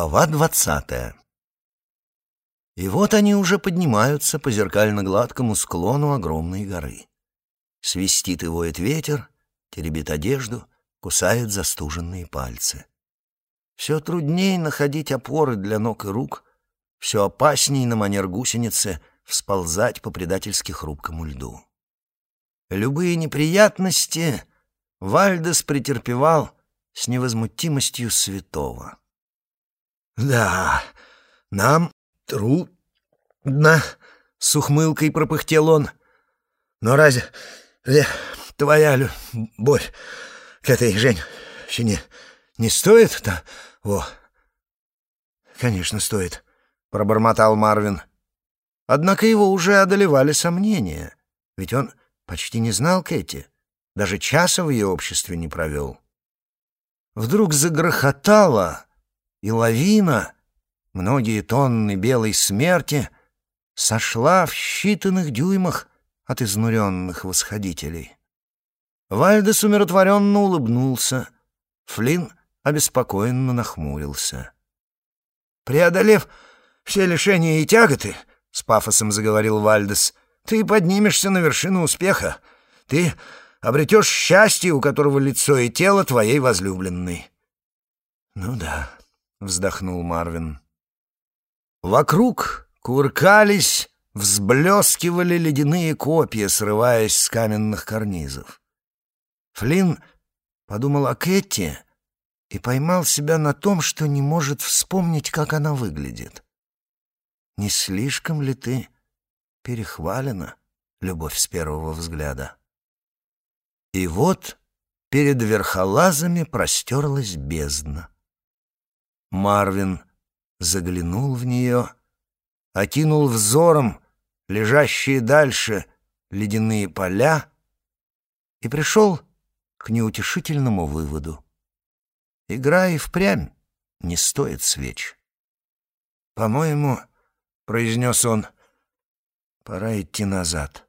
Глава двадцатая И вот они уже поднимаются по зеркально-гладкому склону огромной горы. Свистит и воет ветер, теребит одежду, кусает застуженные пальцы. Все труднее находить опоры для ног и рук, все опаснее на манер гусеницы всползать по предательски хрупкому льду. Любые неприятности Вальдес претерпевал с невозмутимостью святого. «Да, нам трудно», — с ухмылкой пропыхтел он. «Но разве твоя любовь к этой женщине не стоит того?» «Конечно, стоит», — пробормотал Марвин. Однако его уже одолевали сомнения, ведь он почти не знал Кэти, даже часа в ее обществе не провел. Вдруг загрохотало, и лавина, многие тонны белой смерти, сошла в считанных дюймах от изнуренных восходителей. Вальдес умиротворенно улыбнулся. Флинн обеспокоенно нахмурился. «Преодолев все лишения и тяготы, — с пафосом заговорил Вальдес, — ты поднимешься на вершину успеха. Ты обретешь счастье, у которого лицо и тело твоей возлюбленной». «Ну да», — вздохнул Марвин. Вокруг куркались, взблескивали ледяные копья, срываясь с каменных карнизов. Флинн подумал о Кэти и поймал себя на том, что не может вспомнить, как она выглядит. «Не слишком ли ты перехвалена, любовь с первого взгляда?» И вот перед верхолазами простерлась бездна. Марвин заглянул в нее, окинул взором лежащие дальше ледяные поля и пришел к неутешительному выводу. Игра и впрямь не стоит свеч. «По-моему, — произнес он, — пора идти назад».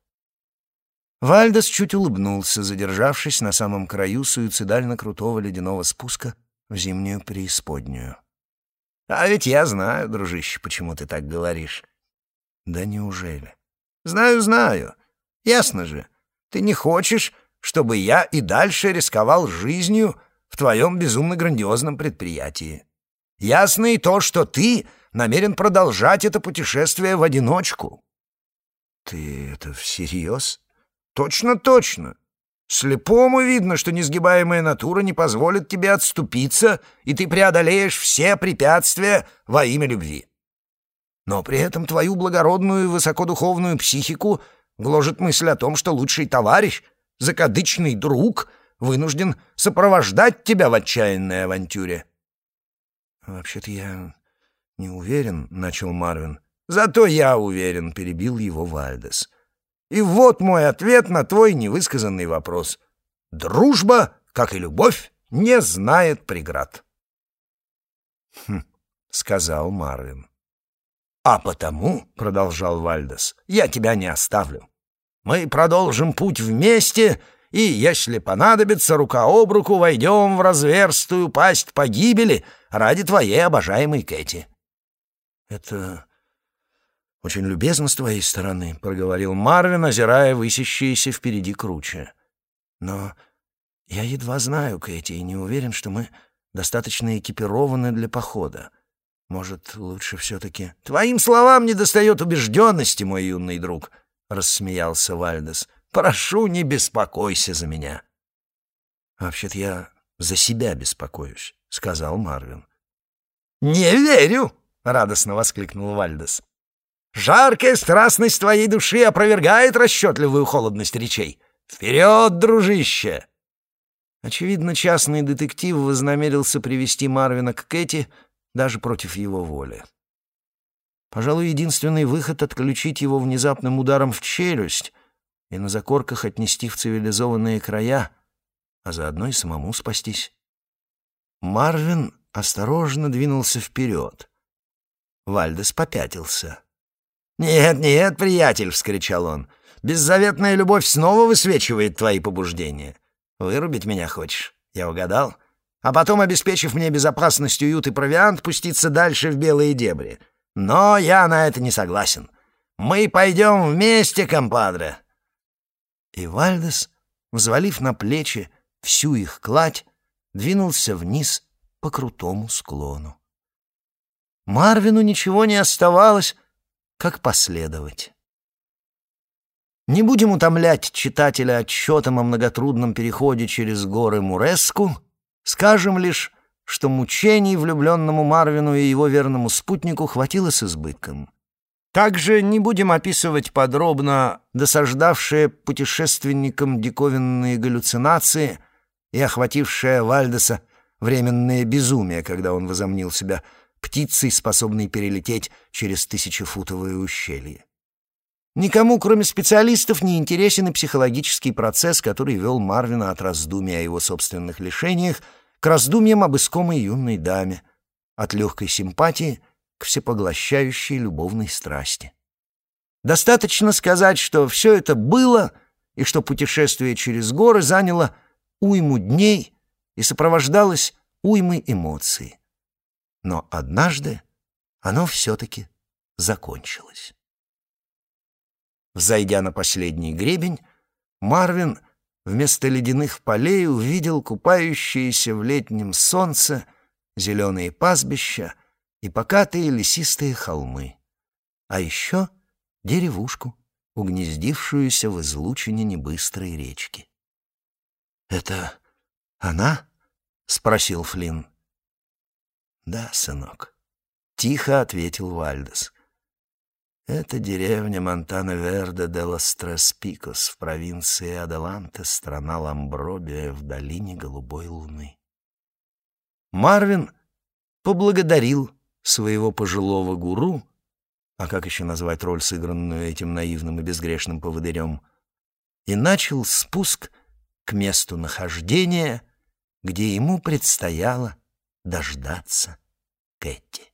Вальдес чуть улыбнулся, задержавшись на самом краю суицидально крутого ледяного спуска в зимнюю преисподнюю. А ведь я знаю, дружище, почему ты так говоришь. Да неужели? Знаю, знаю. Ясно же. Ты не хочешь, чтобы я и дальше рисковал жизнью в твоем безумно грандиозном предприятии. Ясно и то, что ты намерен продолжать это путешествие в одиночку. Ты это всерьез? Точно, точно. Слепому видно, что несгибаемая натура не позволит тебе отступиться, и ты преодолеешь все препятствия во имя любви. Но при этом твою благородную и высокодуховную психику гложет мысль о том, что лучший товарищ, закадычный друг, вынужден сопровождать тебя в отчаянной авантюре. «Вообще-то я не уверен», — начал Марвин. «Зато я уверен», — перебил его Вальдес. И вот мой ответ на твой невысказанный вопрос. Дружба, как и любовь, не знает преград. «Хм», — сказал Марвин. «А потому, — продолжал Вальдес, — я тебя не оставлю. Мы продолжим путь вместе, и, если понадобится, рука об руку войдем в разверстую пасть погибели ради твоей обожаемой Кэти». «Это «Очень любезно с твоей стороны», — проговорил Марвин, озирая высящиеся впереди круче. «Но я едва знаю Кэти и не уверен, что мы достаточно экипированы для похода. Может, лучше все-таки...» «Твоим словам недостает убежденности, мой юный друг», — рассмеялся Вальдес. «Прошу, не беспокойся за меня». «Вообще-то я за себя беспокоюсь», — сказал Марвин. «Не верю!» — радостно воскликнул Вальдес. Жаркая страстность твоей души опровергает расчетливую холодность речей. Вперед, дружище!» Очевидно, частный детектив вознамерился привести Марвина к Кэти даже против его воли. Пожалуй, единственный выход — отключить его внезапным ударом в челюсть и на закорках отнести в цивилизованные края, а заодно и самому спастись. Марвин осторожно двинулся вперед. Вальдес попятился. «Нет, нет, приятель!» — вскричал он. «Беззаветная любовь снова высвечивает твои побуждения. Вырубить меня хочешь? Я угадал? а потом, обеспечив мне безопасность, уют и провиант, пуститься дальше в белые дебри. Но я на это не согласен. Мы пойдем вместе, компадре!» И Вальдес, взвалив на плечи всю их кладь, двинулся вниз по крутому склону. Марвину ничего не оставалось, как последовать. Не будем утомлять читателя отчетом о многотрудном переходе через горы Муреску, скажем лишь, что мучений влюбленному Марвину и его верному спутнику хватило с избытком. Также не будем описывать подробно досаждавшие путешественникам диковинные галлюцинации и охватившее Вальдеса временное безумие, когда он возомнил себя птицей, способной перелететь через тысячефутовое ущелье. Никому, кроме специалистов, не интересен и психологический процесс, который вел Марвина от раздумий о его собственных лишениях к раздумьям об искомой юной даме, от легкой симпатии к всепоглощающей любовной страсти. Достаточно сказать, что все это было, и что путешествие через горы заняло уйму дней и сопровождалось уймой эмоций. Но однажды оно все-таки закончилось. Взойдя на последний гребень, Марвин вместо ледяных полей увидел купающиеся в летнем солнце зеленые пастбища и покатые лесистые холмы, а еще деревушку, угнездившуюся в излучине небыстрой речки. «Это она?» — спросил Флинн. «Да, сынок», — тихо ответил Вальдес. Это деревня Монтана-Верде де лос Трес-Пикос в провинции Аделанте, страна Ламбробия в долине Голубой Луны. Марвин поблагодарил своего пожилого гуру, а как еще назвать роль, сыгранную этим наивным и безгрешным поводырем, и начал спуск к месту нахождения, где ему предстояло дождаться Кэти.